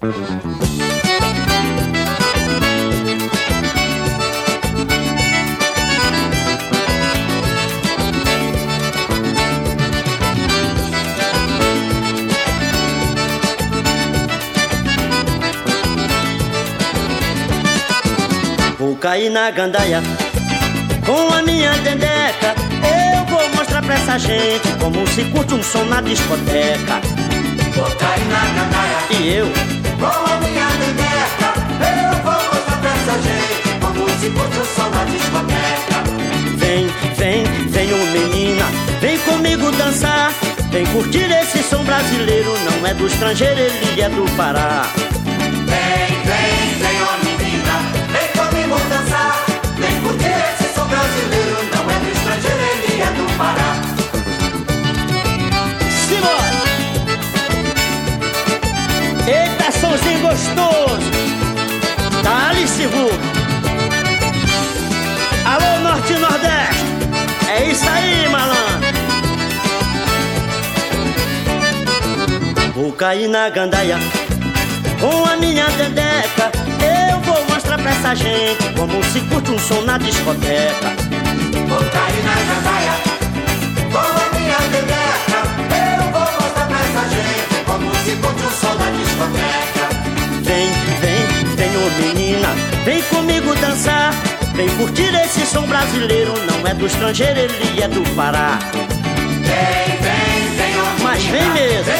Vou cair na gandaia com a minha dendeca. Eu vou mostrar pra essa gente como se curte um som na discoteca. E eu, com a minha dendeca. Eu vou mostrar pra essa gente como se curte o som na discoteca. vem, vem, vem, ô menina, vem comigo dançar. Vem curtir esse som brasileiro, não é do estrangeiro, ele é do Pará. Isso aí, malandro! Vou cair na gandaia com a minha dendeca. Eu vou mostrar pra essa gente como se curte um som na discoteca. Vou cair na gandaia com a minha dendeca. Eu vou mostrar pra essa gente como se curte o som na discoteca. Vem, vem, vem, ô menina, vem comigo dançar. Vem curtir esse som brasileiro, não é do estrangeiro, ele é do Pará. Vem, vem, vem, Mas vem mesmo.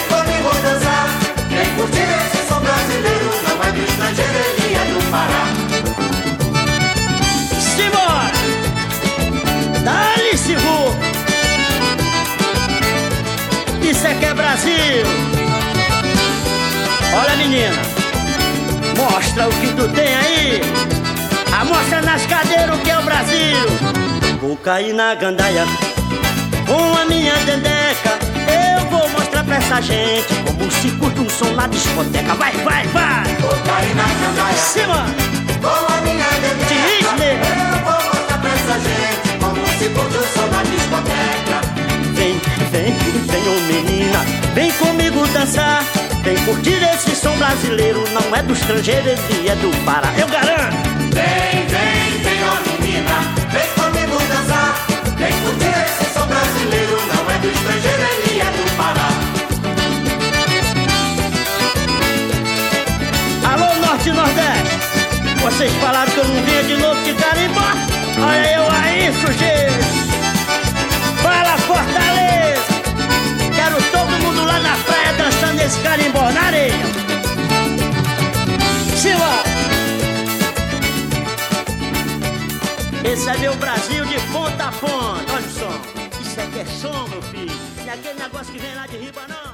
Vou cair na gandaia com a minha dendeca. Eu vou mostrar pra essa gente como se curte um som na discoteca. Vai, vai, vai! Vou cair na gandaia Cima! com a minha dendeca. nego. Eu vou mostrar pra essa gente como se curte o som na discoteca. Vem, vem, vem, ô menina, vem comigo dançar. Vem curtir esse som brasileiro, não é do estrangeiro, ele é do Pará. Eu garanto! Vem, vem, Vocês falaram que eu não vinha de novo de carimbó? Olha eu aí, sujeito! Fala, Fortaleza! Quero todo mundo lá na praia dançando esse carimbó na areia! Simbora! Esse é meu Brasil de ponta a ponta. Olha o som. Isso aqui é som, meu filho. É aquele negócio que vem lá de riba, não.